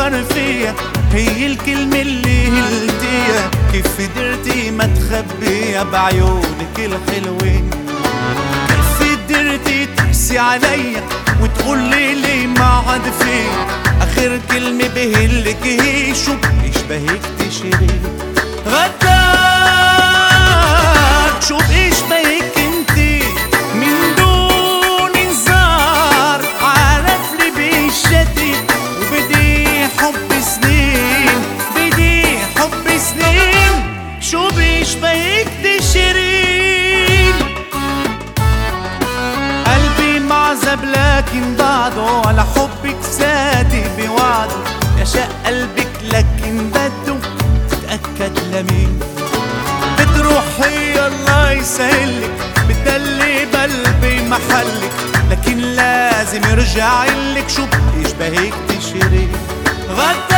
تفكر فيا هي الكلمة اللي هلتيا كيف قدرتي ما تخبيها بعيونك الحلوة؟ كيف قدرتي تحسي عليا وتقولي لي ما عاد في؟ آخر كلمة بهلك هي شو بيشبهك تشري غدا على حبك سادي بوعده يشق قلبك لكن بده تتأكد لمين. بتروحي الله يسهلك بتدلي قلبي محلك. لكن لازم يرجع لك شو بيشبهك تشيري غد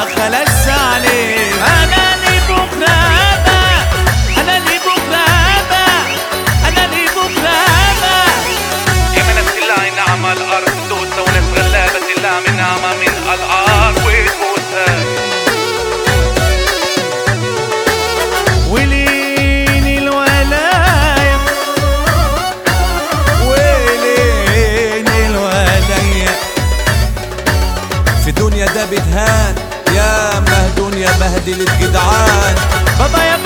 دخلت بهدلت جدعان بابا يا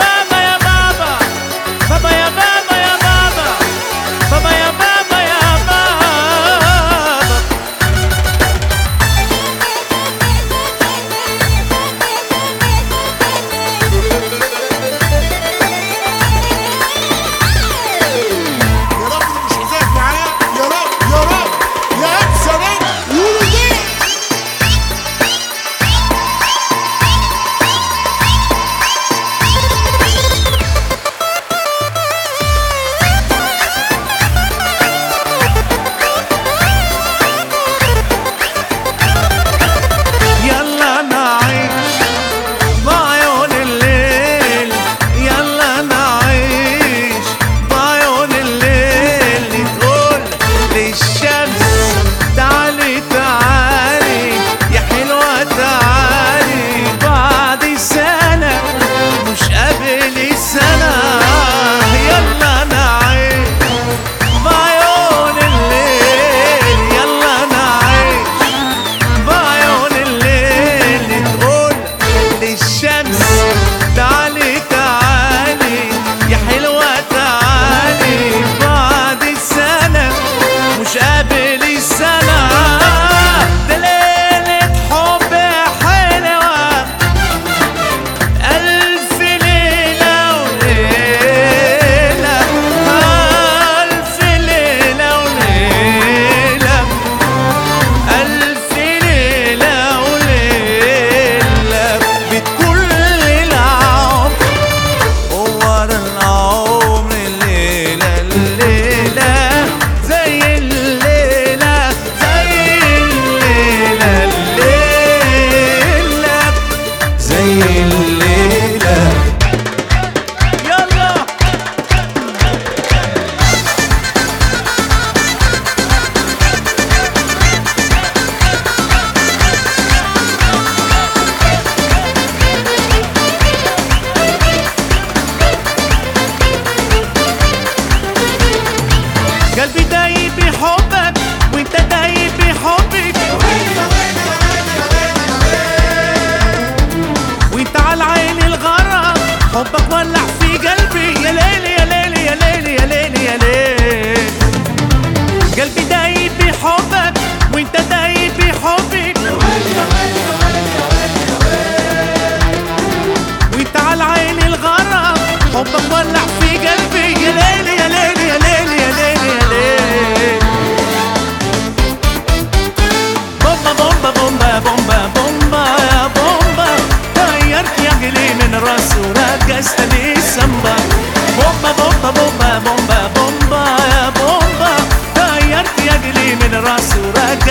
حبك ولع في قلبي. يا ليلي يا ليلي يا ليلي يا ليلي يا ليلي. قلبي دايب بحبك وانت دايب بحبك وانت على عين الغرام حبك ولع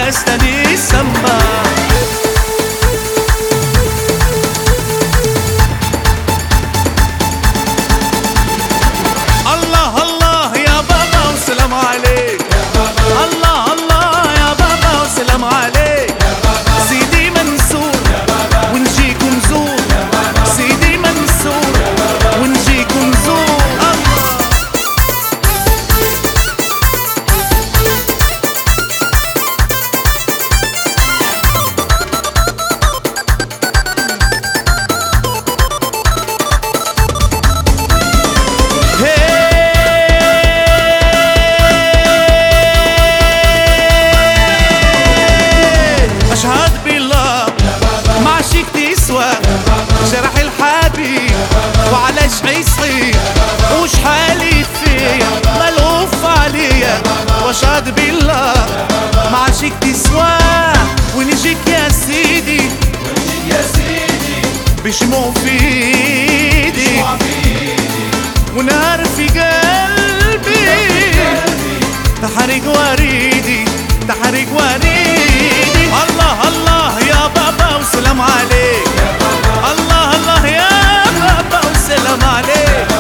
nestani sa mnom بشمو في ايدي ونار في قلبي. تحرق وريدي تحرق وريدي. الله الله يا بابا وسلام عليك. الله الله يا بابا وسلام عليك.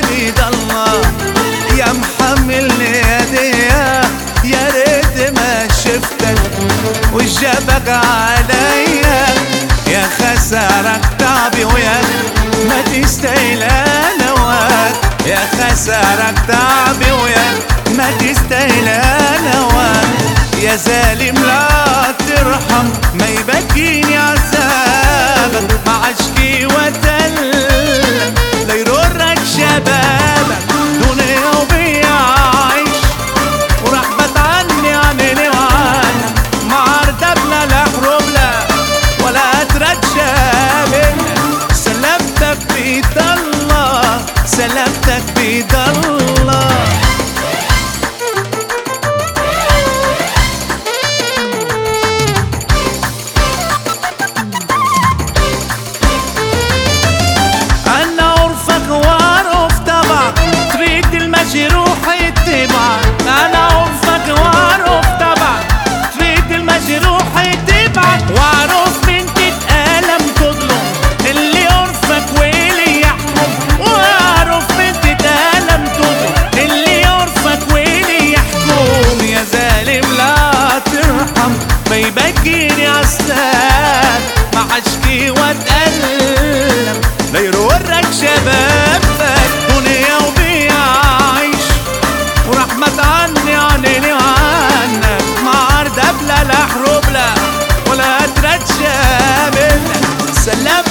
بيد الله. يا محمل يديا يا ريت ما شفتك وشبك عليا يا خسارك تعبي ويا ما تستاهل أنا وياك يا خسارك تعبي ويا ما تستاهل أنا وياك يا ظالم لا سلامتك بيد يرورك شبابك وبيعيش ورحمة عني عني وعنك ما عرض بلا لا حروب لا ولا أترجى منك سلامتك